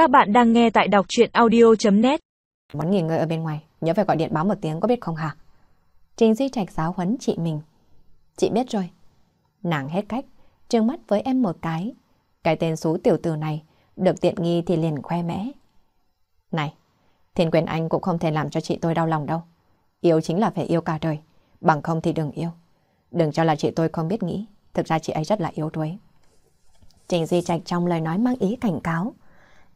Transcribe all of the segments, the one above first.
Các bạn đang nghe tại đọc chuyện audio.net Muốn nghỉ ngơi ở bên ngoài, nhớ phải gọi điện báo một tiếng có biết không hả? Trình Duy Trạch giáo huấn chị mình. Chị biết rồi. Nàng hết cách, trương mắt với em một cái. Cái tên xú tiểu tử này, được tiện nghi thì liền khoe mẽ. Này, thiên quyền anh cũng không thể làm cho chị tôi đau lòng đâu. Yêu chính là phải yêu cả đời, bằng không thì đừng yêu. Đừng cho là chị tôi không biết nghĩ, thực ra chị ấy rất là yếu đuối. Trình Duy Trạch trong lời nói mang ý cảnh cáo.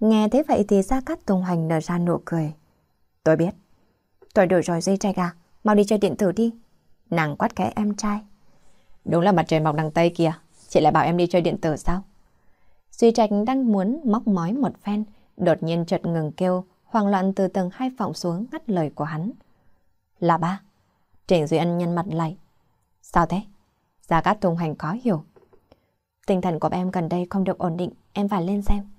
Nghe thế vậy thì Gia Cát Tùng Hoành nở ra nụ cười. Tôi biết. Tôi đổi rồi dây trai gà, mau đi chơi điện tử đi. Nàng quát kẽ em trai. Đúng là mặt trời mọc đằng Tây kìa, chị lại bảo em đi chơi điện tử sao? Duy Trạch đang muốn móc mói một phen, đột nhiên chợt ngừng kêu, hoang loạn từ tầng hai phòng xuống ngắt lời của hắn. Là ba. Trình Duy Ân nhân mặt lại. Sao thế? Gia Cát Tùng Hoành khó hiểu. Tinh thần của em gần đây không được ổn định, em phải lên xem.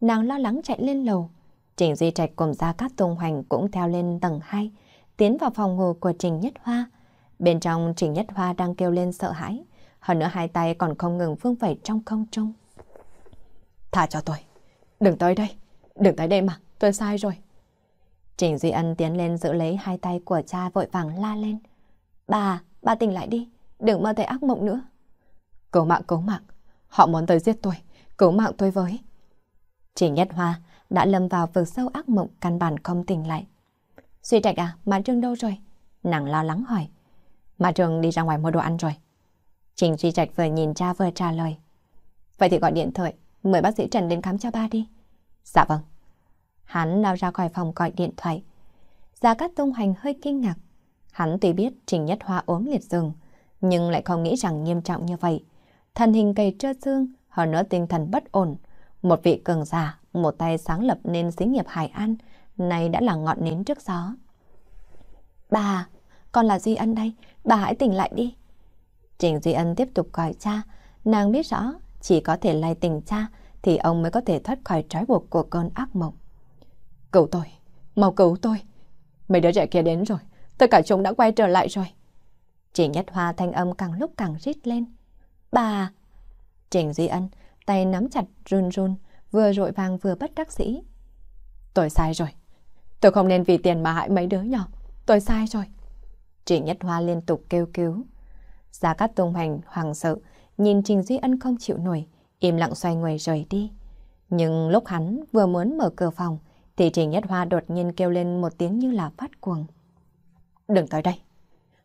Nàng lo lắng chạy lên lầu. Trình Duy Trạch cùng Gia Cát Tùng Hoành cũng theo lên tầng 2, tiến vào phòng ngủ của Trình Nhất Hoa. Bên trong Trình Nhất Hoa đang kêu lên sợ hãi, hơn nữa hai tay còn không ngừng phương vẩy trong không trung. Thả cho tôi, đừng tới đây, đừng tới đây mà, tôi sai rồi. Trình Duy Ân tiến lên giữ lấy hai tay của cha vội vàng la lên. Bà, bà tỉnh lại đi, đừng mơ thấy ác mộng nữa. Cứu mạng, cứu mạng, họ muốn tới giết tôi, cứu mạng tôi với. Trình Nhất Hoa đã lâm vào vực sâu ác mộng căn bản không tỉnh lại. Duy Trạch à, Mã Trương đâu rồi? Nàng lo lắng hỏi. Mã Trương đi ra ngoài mua đồ ăn rồi. Trình Duy Trạch vừa nhìn cha vừa trả lời. Vậy thì gọi điện thoại, mời bác sĩ Trần đến khám cho ba đi. Dạ vâng. Hắn lao ra khỏi phòng gọi điện thoại. Gia Cát Tung Hành hơi kinh ngạc. Hắn tuy biết Trình Nhất Hoa ốm liệt giường, nhưng lại không nghĩ rằng nghiêm trọng như vậy. Thần hình cầy trơ xương, hơn nữa tinh thần bất ổn. Một vị cường giả, một tay sáng lập nên xí nghiệp Hải An, này đã là ngọn nến trước gió. Bà, con là Duy Ân đây, bà hãy tỉnh lại đi. Trình Duy Ân tiếp tục gọi cha, nàng biết rõ chỉ có thể lay tỉnh cha thì ông mới có thể thoát khỏi trói buộc của cơn ác mộng. Cứu tôi, mau cứu tôi. Mấy đứa trẻ kia đến rồi, tất cả chúng đã quay trở lại rồi. Trình nhất hoa thanh âm càng lúc càng rít lên. Bà! Trình Duy Ân, tay nắm chặt run run, vừa rội vàng vừa bất đắc dĩ. Tôi sai rồi. Tôi không nên vì tiền mà hại mấy đứa nhỏ. Tôi sai rồi. Trình Nhất Hoa liên tục kêu cứu. Gia Cát Tùng Hoành hoàng sợ, nhìn Trình Duy Ân không chịu nổi, im lặng xoay người rời đi. Nhưng lúc hắn vừa muốn mở cửa phòng, thì Trình Nhất Hoa đột nhiên kêu lên một tiếng như là phát cuồng. Đừng tới đây.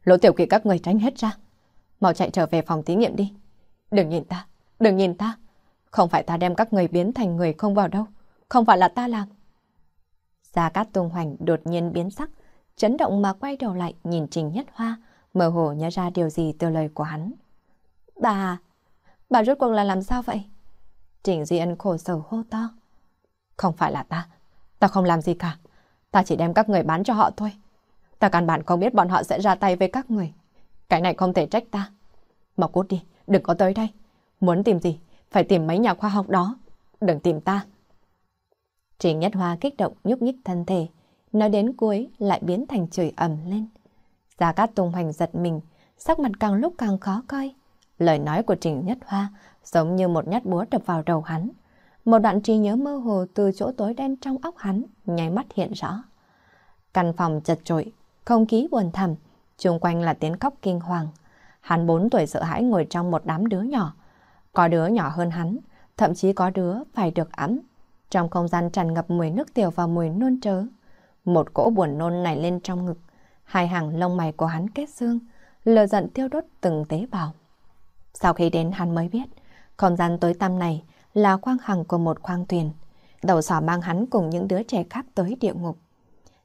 Lỗ tiểu kỵ các người tránh hết ra. Mau chạy trở về phòng thí nghiệm đi. Đừng nhìn ta, đừng nhìn ta. Không phải ta đem các người biến thành người không vào đâu. Không phải là ta làm. Gia Cát Tung Hoành đột nhiên biến sắc, chấn động mà quay đầu lại nhìn Trình Nhất Hoa, mơ hồ nhớ ra điều gì từ lời của hắn. Bà, bà rốt cuộc là làm sao vậy? Trình Duy Ân khổ sở hô to. Không phải là ta, ta không làm gì cả. Ta chỉ đem các người bán cho họ thôi. Ta căn bản không biết bọn họ sẽ ra tay với các người. Cái này không thể trách ta. Mau cút đi, đừng có tới đây. Muốn tìm gì, phải tìm mấy nhà khoa học đó. Đừng tìm ta. Trình Nhất Hoa kích động nhúc nhích thân thể. Nói đến cuối lại biến thành chửi ầm lên. Gia Cát Tùng Hoành giật mình, sắc mặt càng lúc càng khó coi. Lời nói của Trình Nhất Hoa giống như một nhát búa đập vào đầu hắn. Một đoạn trí nhớ mơ hồ từ chỗ tối đen trong óc hắn, nháy mắt hiện rõ. Căn phòng chật trội, không khí buồn thầm, chung quanh là tiếng khóc kinh hoàng. Hắn bốn tuổi sợ hãi ngồi trong một đám đứa nhỏ. Có đứa nhỏ hơn hắn, thậm chí có đứa phải được ấm. Trong không gian tràn ngập mùi nước tiểu và mùi nôn trớ. Một cỗ buồn nôn nảy lên trong ngực. Hai hàng lông mày của hắn kết xương, lờ giận tiêu đốt từng tế bào. Sau khi đến hắn mới biết, không gian tối tăm này là khoang hằng của một khoang thuyền. Đầu sỏ mang hắn cùng những đứa trẻ khác tới địa ngục.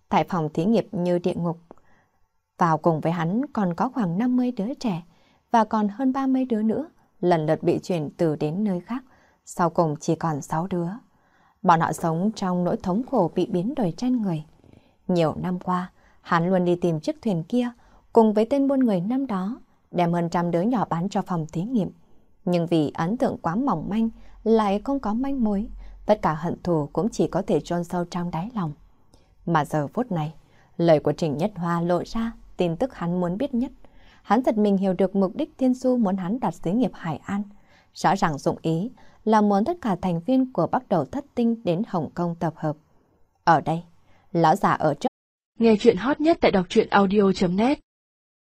Tại phòng thí nghiệm như địa ngục, vào cùng với hắn còn có khoảng 50 đứa trẻ và còn hơn 30 đứa nữa lần lượt bị chuyển từ đến nơi khác. Sau cùng chỉ còn 6 đứa. Bọn họ sống trong nỗi thống khổ bị biến đổi trên người. Nhiều năm qua, hắn luôn đi tìm chiếc thuyền kia cùng với tên buôn người năm đó đem hơn trăm đứa nhỏ bán cho phòng thí nghiệm. Nhưng vì ấn tượng quá mỏng manh lại không có manh mối, tất cả hận thù cũng chỉ có thể chôn sâu trong đáy lòng. Mà giờ phút này, lời của Trình Nhất Hoa lộ ra tin tức hắn muốn biết nhất. Hắn thật mình hiểu được mục đích Thiên Du muốn hắn đặt xí nghiệp Hải An. Rõ ràng dụng ý là muốn tất cả thành viên của bắt đầu thất tinh đến Hồng Kông tập hợp. Ở đây, lão già ở trước. Nghe chuyện hot nhất tại đọc truyện audio.net